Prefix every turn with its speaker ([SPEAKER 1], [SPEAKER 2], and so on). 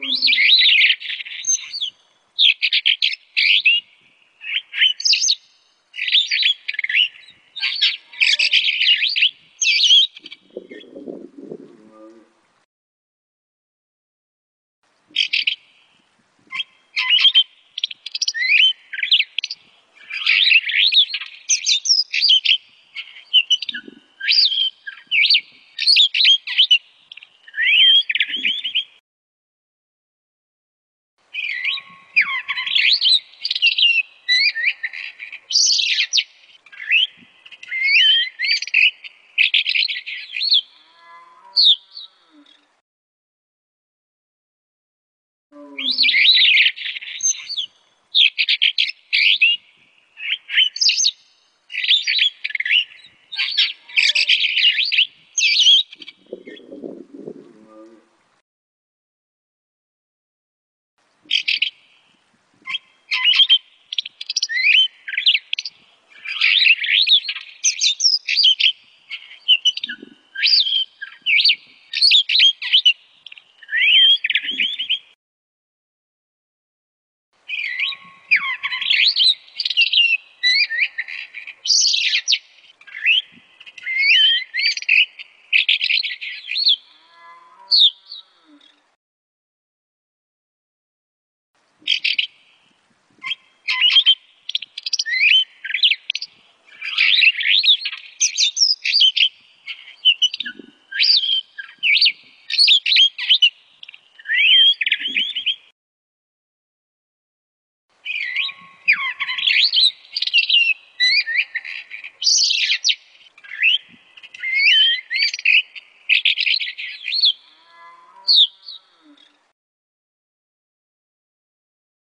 [SPEAKER 1] room. You